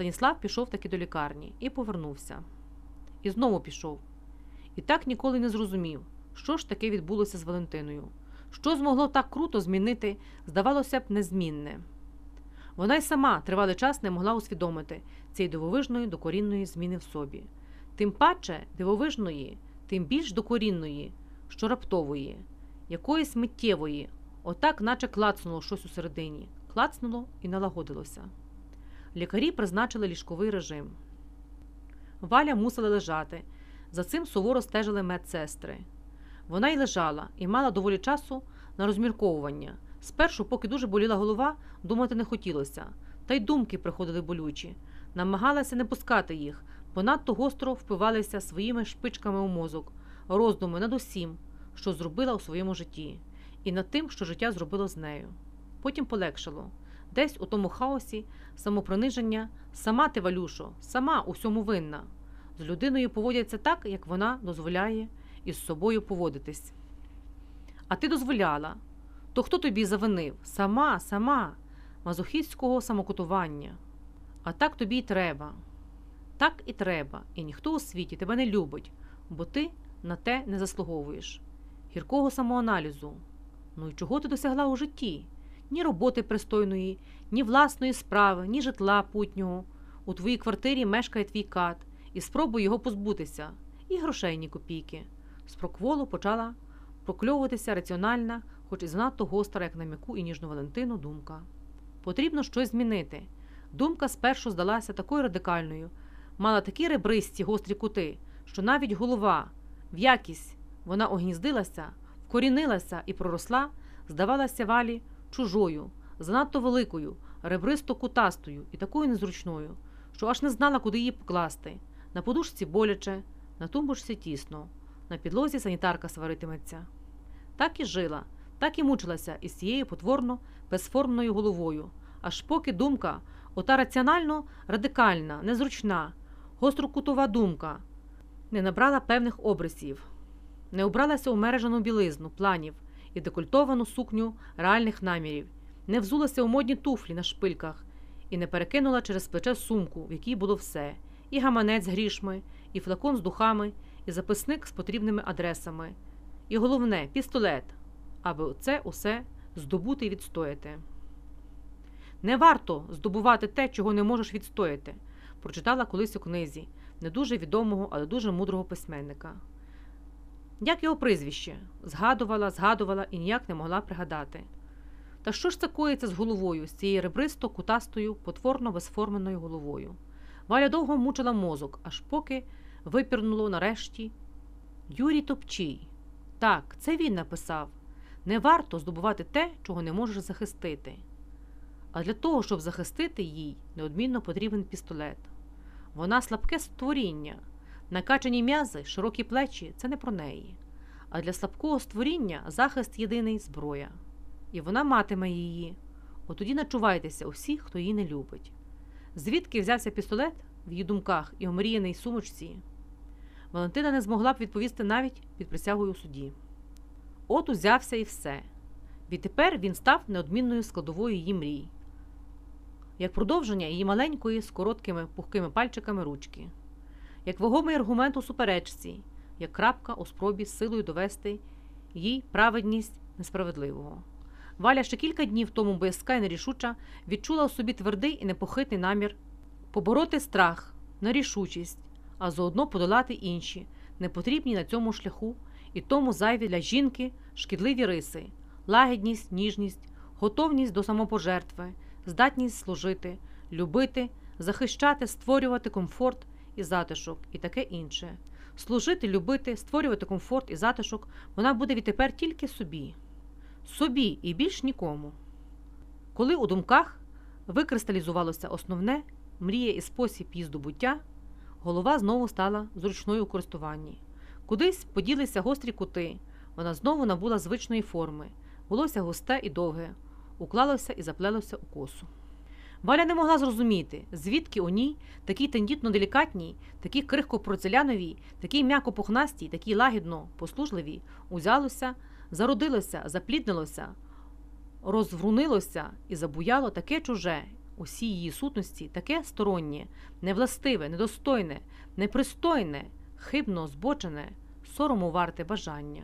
Станіслав пішов таки до лікарні і повернувся. І знову пішов. І так ніколи не зрозумів, що ж таке відбулося з Валентиною, що змогло так круто змінити, здавалося б, незмінне. Вона й сама тривалий час не могла усвідомити цієї дивовижної докорінної зміни в собі. Тим паче дивовижної, тим більш докорінної, що раптової, якоїсь миттєвої, отак, наче клацнуло щось усередині, клацнуло і налагодилося. Лікарі призначили ліжковий режим. Валя мусила лежати. За цим суворо стежили медсестри. Вона й лежала і мала доволі часу на розмірковування. Спершу, поки дуже боліла голова, думати не хотілося, та й думки приходили болючі. Намагалася не пускати їх, бо надто гостро впивалися своїми шпичками у мозок, роздуми над усім, що зробила у своєму житті, і над тим, що життя зробило з нею. Потім полегшало. Десь у тому хаосі, самопрониження, сама ти, Валюшо, сама у всьому винна. З людиною поводяться так, як вона дозволяє із собою поводитись. А ти дозволяла. То хто тобі завинив? Сама, сама, мазохістського самокутування. А так тобі й треба. Так і треба, і ніхто у світі тебе не любить, бо ти на те не заслуговуєш. Гіркого самоаналізу. Ну і чого ти досягла у житті? Ні роботи пристойної, ні власної справи, ні житла путнього. У твоїй квартирі мешкає твій кат, і спробуй його позбутися, і грошей ні копійки. З прокволу почала прокльовуватися раціональна, хоч і занадто гостра, як на м'яку і ніжну Валентину, думка. Потрібно щось змінити. Думка спершу здалася такою радикальною, мала такі ребристі гострі кути, що навіть голова, в якість вона огніздилася, вкорінилася і проросла, здавалася валі чужою, занадто великою, ребристо кутастою і такою незручною, що аж не знала, куди її покласти. На подушці боляче, на тумбочці тісно, на підлозі санітарка сваритиметься. Так і жила, так і мучилася із цією потворно безформною головою, аж поки думка, ота раціонально радикальна, незручна, гострокутова думка, не набрала певних обрисів, не обралася у мережану білизну, планів і декультовану сукню реальних намірів, не взулася у модні туфлі на шпильках і не перекинула через плече сумку, в якій було все і гаманець з грішми, і флакон з духами, і записник з потрібними адресами, і головне пістолет, аби це усе здобути і відстояти. Не варто здобувати те, чого не можеш відстояти, прочитала колись у книзі не дуже відомого, але дуже мудрого письменника. Як його прізвище? Згадувала, згадувала і ніяк не могла пригадати. Та що ж це коїться з головою, з цією ребристо кутастою, потворно безформеною головою? Валя довго мучила мозок, аж поки випірнуло нарешті Юрій Топчій. Так, це він написав не варто здобувати те, чого не можеш захистити. А для того, щоб захистити їй, неодмінно потрібен пістолет. Вона слабке створіння, накачані м'язи, широкі плечі це не про неї. А для слабкого створіння захист єдиний зброя. І вона матиме її. От тоді начувайтеся усі, хто її не любить. Звідки взявся пістолет в її думках і омріяний сумочці? Валентина не змогла б відповісти навіть під присягою у суді. От узявся і все. Відтепер він став неодмінною складовою її мрій, як продовження її маленької з короткими пухкими пальчиками ручки, як вагомий аргумент у суперечці, як крапка у спробі силою довести їй праведність несправедливого. Валя ще кілька днів тому боязка і нерішуча відчула у собі твердий і непохитний намір побороти страх, нерішучість, а заодно подолати інші, непотрібні на цьому шляху і тому зайві для жінки шкідливі риси, лагідність, ніжність, готовність до самопожертви, здатність служити, любити, захищати, створювати комфорт і затишок, і таке інше. Служити, любити, створювати комфорт і затишок вона буде відтепер тільки собі собі і більш нікому. Коли у думках викристалізувалося основне мрія і спосіб її здобуття, голова знову стала зручною у користуванні. Кудись поділися гострі кути, вона знову набула звичної форми, волосся густе і довге, уклалося і заплелося у косу. Валя не могла зрозуміти, звідки у ній такій тендітно делікатній, такій крихко порцеляновій, такій м'яко пухнастій, такій лагідно послужливій узялося зародилося, запліднилося, розврунилося і забуяло таке чуже, усій її сутності таке стороннє, невластиве, недостойне, непристойне, хибно збочене, сорому варте бажання.